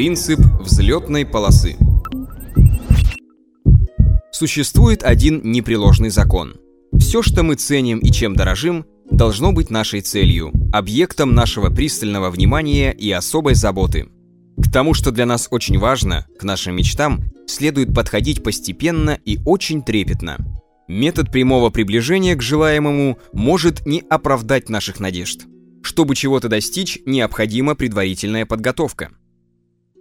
Принцип взлетной полосы. Существует один непреложный закон. Все, что мы ценим и чем дорожим, должно быть нашей целью, объектом нашего пристального внимания и особой заботы. К тому, что для нас очень важно, к нашим мечтам, следует подходить постепенно и очень трепетно. Метод прямого приближения к желаемому может не оправдать наших надежд. Чтобы чего-то достичь, необходима предварительная подготовка.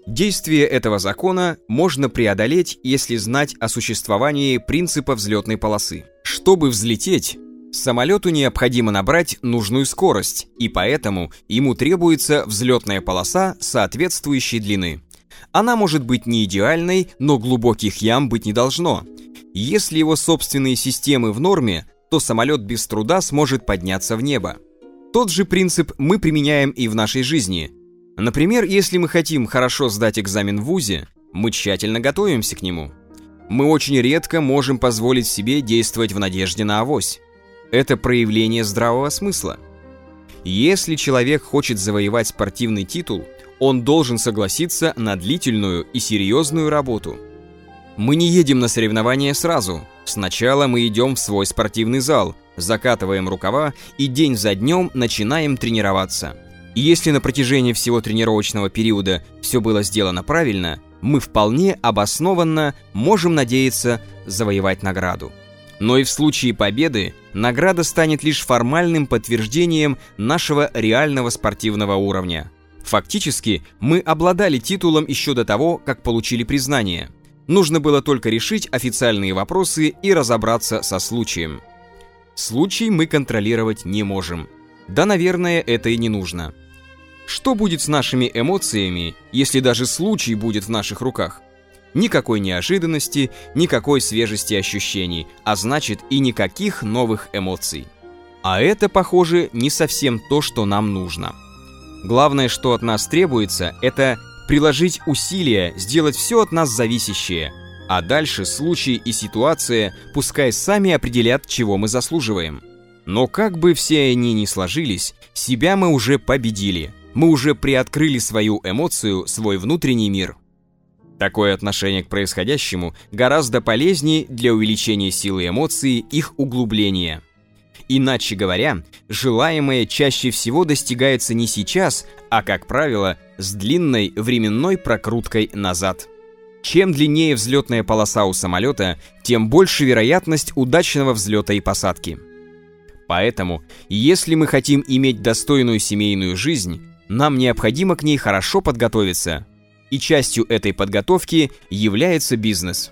Действие этого закона можно преодолеть, если знать о существовании принципа взлетной полосы. Чтобы взлететь, самолету необходимо набрать нужную скорость, и поэтому ему требуется взлетная полоса соответствующей длины. Она может быть не идеальной, но глубоких ям быть не должно. Если его собственные системы в норме, то самолет без труда сможет подняться в небо. Тот же принцип мы применяем и в нашей жизни – Например, если мы хотим хорошо сдать экзамен в ВУЗе, мы тщательно готовимся к нему. Мы очень редко можем позволить себе действовать в надежде на авось. Это проявление здравого смысла. Если человек хочет завоевать спортивный титул, он должен согласиться на длительную и серьезную работу. Мы не едем на соревнования сразу. Сначала мы идем в свой спортивный зал, закатываем рукава и день за днем начинаем тренироваться – и если на протяжении всего тренировочного периода все было сделано правильно, мы вполне обоснованно можем надеяться завоевать награду. Но и в случае победы награда станет лишь формальным подтверждением нашего реального спортивного уровня. Фактически, мы обладали титулом еще до того, как получили признание. Нужно было только решить официальные вопросы и разобраться со случаем. Случай мы контролировать не можем – да, наверное, это и не нужно. Что будет с нашими эмоциями, если даже случай будет в наших руках? Никакой неожиданности, никакой свежести ощущений, а значит и никаких новых эмоций. А это, похоже, не совсем то, что нам нужно. Главное, что от нас требуется, это приложить усилия, сделать все от нас зависящее, а дальше случай и ситуация пускай сами определят, чего мы заслуживаем. Но как бы все они ни сложились, себя мы уже победили. Мы уже приоткрыли свою эмоцию, свой внутренний мир. Такое отношение к происходящему гораздо полезнее для увеличения силы эмоций, их углубления. Иначе говоря, желаемое чаще всего достигается не сейчас, а, как правило, с длинной временной прокруткой назад. Чем длиннее взлетная полоса у самолета, тем больше вероятность удачного взлета и посадки. Поэтому, если мы хотим иметь достойную семейную жизнь, нам необходимо к ней хорошо подготовиться. И частью этой подготовки является бизнес.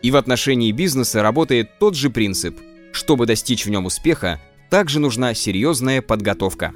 И в отношении бизнеса работает тот же принцип. Чтобы достичь в нем успеха, также нужна серьезная подготовка.